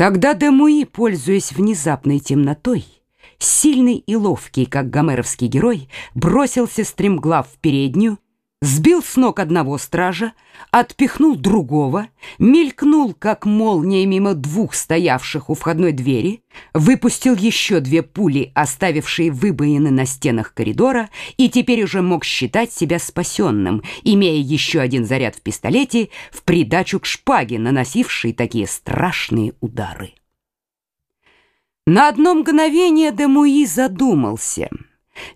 Тогда Демуи, пользуясь внезапной темнотой, сильный и ловкий, как гомеровский герой, бросился стремглав в переднюю, сбил с ног одного стража, отпихнул другого, мелькнул, как молния мимо двух стоявших у входной двери, выпустил еще две пули, оставившие выбоины на стенах коридора, и теперь уже мог считать себя спасенным, имея еще один заряд в пистолете в придачу к шпаге, наносившей такие страшные удары. На одно мгновение Демуи задумался —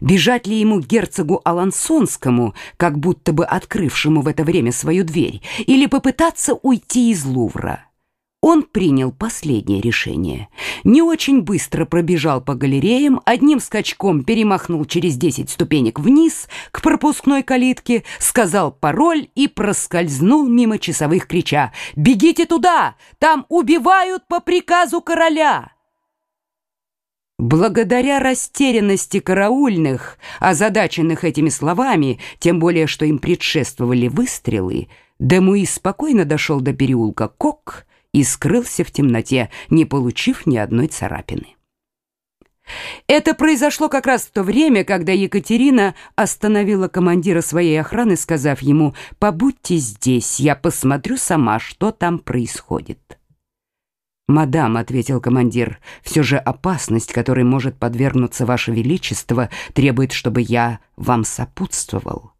Бежать ли ему герцогу Алансонскому, как будто бы открывшему в это время свою дверь, или попытаться уйти из Лувра? Он принял последнее решение. Не очень быстро пробежал по галереям, одним скачком перемахнул через десять ступенек вниз к пропускной калитке, сказал пароль и проскользнул мимо часовых, крича «Бегите туда! Там убивают по приказу короля!» Благодаря растерянности караульных, озадаченных этими словами, тем более что им предшествовали выстрелы, Демуи спокойно дошел до переулка Кок и скрылся в темноте, не получив ни одной царапины. Это произошло как раз в то время, когда Екатерина остановила командира своей охраны, сказав ему «Побудьте здесь, я посмотрю сама, что там происходит». «Мадам», — ответил командир, — «все же опасность, которой может подвергнуться Ваше Величество, требует, чтобы я вам сопутствовал».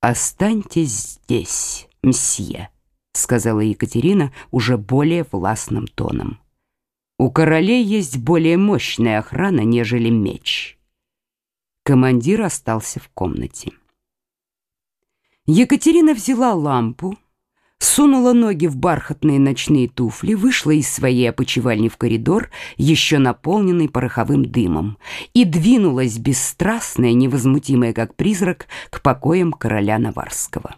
«Останьтесь здесь, мсье», — сказала Екатерина уже более властным тоном. «У королей есть более мощная охрана, нежели меч». Командир остался в комнате. Екатерина взяла лампу, сунула ноги в бархатные ночные туфли, вышла из своей опочивальни в коридор, еще наполненный пороховым дымом, и двинулась бесстрастная, невозмутимая, как призрак, к покоям короля Наварского.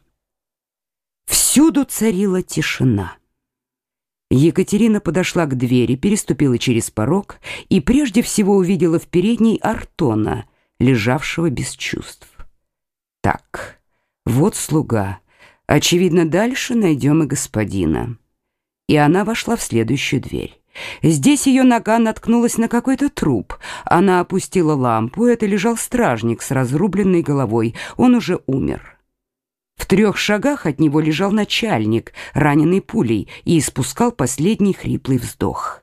Всюду царила тишина. Екатерина подошла к двери, переступила через порог и прежде всего увидела в передней Артона, лежавшего без чувств. Так, вот слуга — Очевидно, дальше найдем и господина. И она вошла в следующую дверь. Здесь ее нога наткнулась на какой-то труп. Она опустила лампу, это лежал стражник с разрубленной головой. Он уже умер. В трех шагах от него лежал начальник, раненый пулей, и испускал последний хриплый вздох.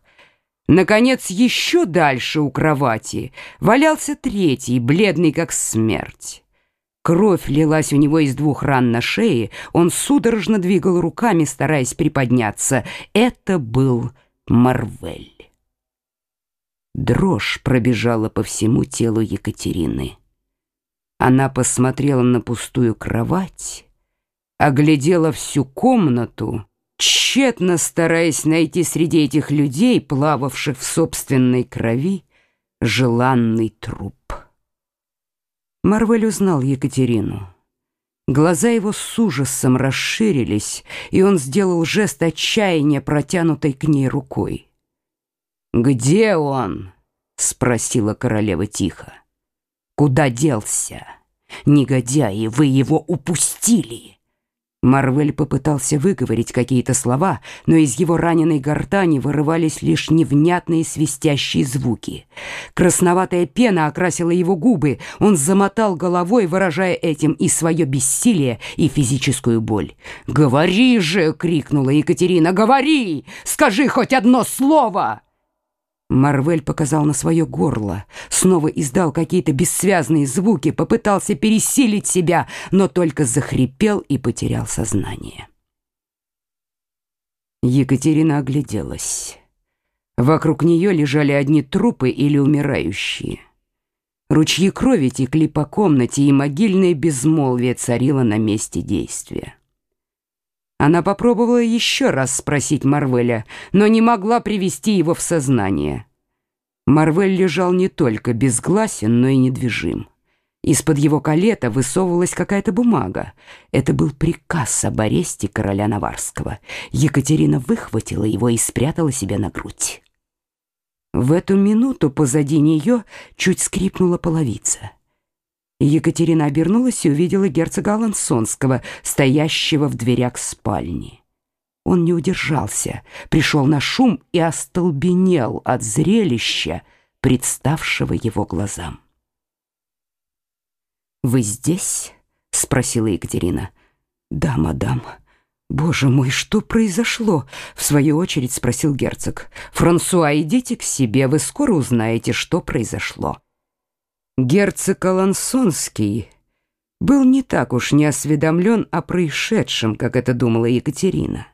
Наконец, еще дальше у кровати валялся третий, бледный как смерть. Кровь лилась у него из двух ран на шее, он судорожно двигал руками, стараясь приподняться. Это был Марвель. Дрожь пробежала по всему телу Екатерины. Она посмотрела на пустую кровать, оглядела всю комнату, тщетно стараясь найти среди этих людей, плававших в собственной крови, желанный труп. Марвель узнал Екатерину. Глаза его с ужасом расширились, и он сделал жест отчаяния, протянутой к ней рукой. «Где он?» — спросила королева тихо. «Куда делся? Негодяи, вы его упустили!» Марвель попытался выговорить какие-то слова, но из его раненой гортани вырывались лишь невнятные свистящие звуки. Красноватая пена окрасила его губы, он замотал головой, выражая этим и свое бессилие, и физическую боль. «Говори же!» — крикнула Екатерина. «Говори! Скажи хоть одно слово!» Марвель показал на свое горло, снова издал какие-то бессвязные звуки, попытался пересилить себя, но только захрипел и потерял сознание. Екатерина огляделась. Вокруг нее лежали одни трупы или умирающие. Ручьи крови текли по комнате, и могильное безмолвие царило на месте действия. Она попробовала еще раз спросить Марвеля, но не могла привести его в сознание. Марвель лежал не только безгласен, но и недвижим. Из-под его калета высовывалась какая-то бумага. Это был приказ об аресте короля Наварского. Екатерина выхватила его и спрятала себе на грудь. В эту минуту позади нее чуть скрипнула половица. Екатерина обернулась и увидела герцога Алансонского, стоящего в дверях спальни. Он не удержался, пришел на шум и остолбенел от зрелища, представшего его глазам. «Вы здесь?» — спросила Екатерина. «Да, мадам». «Боже мой, что произошло?» — в свою очередь спросил герцог. «Франсуа, идите к себе, вы скоро узнаете, что произошло». Герцог Алансонский был не так уж не осведомлен о происшедшем, как это думала Екатерина.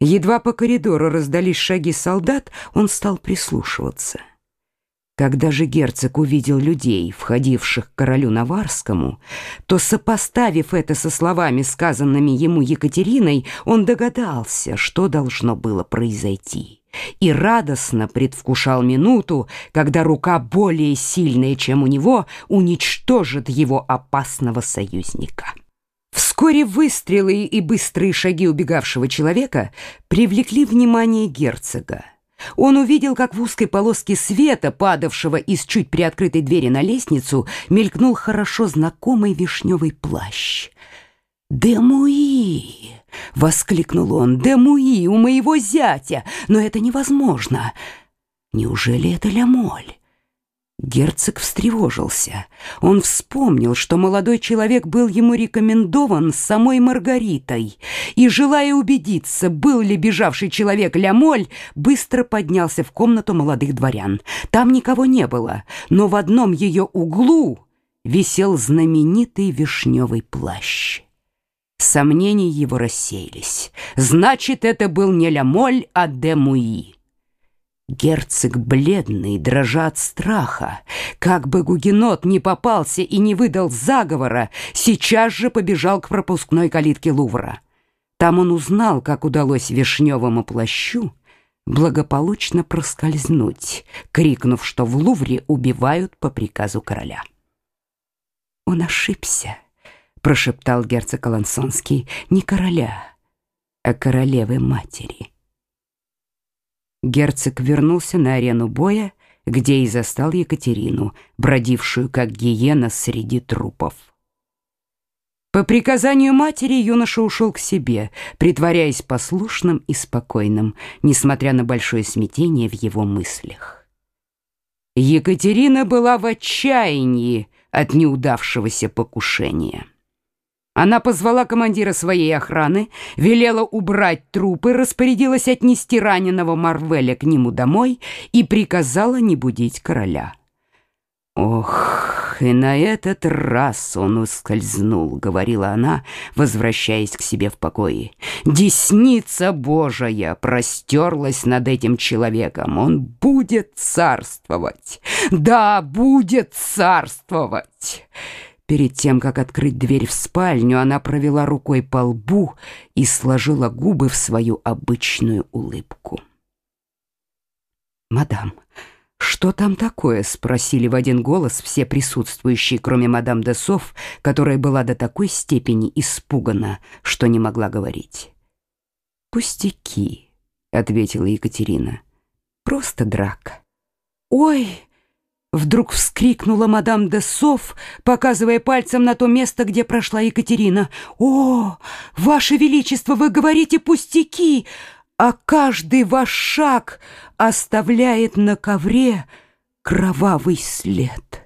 Едва по коридору раздались шаги солдат, он стал прислушиваться — когда же герцог увидел людей, входивших к королю Наварскому, то, сопоставив это со словами, сказанными ему Екатериной, он догадался, что должно было произойти, и радостно предвкушал минуту, когда рука более сильная, чем у него, уничтожит его опасного союзника. Вскоре выстрелы и быстрые шаги убегавшего человека привлекли внимание герцога. Он увидел, как в узкой полоске света, падавшего из чуть приоткрытой двери на лестницу, мелькнул хорошо знакомый вишневый плащ. «Демуи!» — воскликнул он. «Демуи у моего зятя! Но это невозможно! Неужели это Лямоль?» Герцог встревожился. Он вспомнил, что молодой человек был ему рекомендован самой Маргаритой, и, желая убедиться, был ли бежавший человек Лямоль, быстро поднялся в комнату молодых дворян. Там никого не было, но в одном ее углу висел знаменитый вишневый плащ. Сомнения его рассеялись. Значит, это был не Лямоль, а Демуи. Герцог бледный, дрожа от страха, как бы гугенот не попался и не выдал заговора, сейчас же побежал к пропускной калитке Лувра. Там он узнал, как удалось вишневому плащу благополучно проскользнуть, крикнув, что в Лувре убивают по приказу короля. «Он ошибся», — прошептал герцог Алансонский, — «не короля, а королевы-матери». Герцог вернулся на арену боя, где и застал Екатерину, бродившую как гиена среди трупов. По приказанию матери юноша ушел к себе, притворяясь послушным и спокойным, несмотря на большое смятение в его мыслях. Екатерина была в отчаянии от неудавшегося покушения. Она позвала командира своей охраны, велела убрать трупы, распорядилась отнести раненого Марвеля к нему домой и приказала не будить короля. «Ох, и на этот раз он ускользнул», — говорила она, возвращаясь к себе в покое. «Десница Божия простерлась над этим человеком. Он будет царствовать. Да, будет царствовать». Перед тем, как открыть дверь в спальню, она провела рукой по лбу и сложила губы в свою обычную улыбку. «Мадам, что там такое?» — спросили в один голос все присутствующие, кроме мадам де Соф, которая была до такой степени испугана, что не могла говорить. «Пустяки», — ответила Екатерина. «Просто драка». «Ой!» Вдруг вскрикнула мадам де Соф, показывая пальцем на то место, где прошла Екатерина. «О, ваше величество, вы говорите пустяки, а каждый ваш шаг оставляет на ковре кровавый след».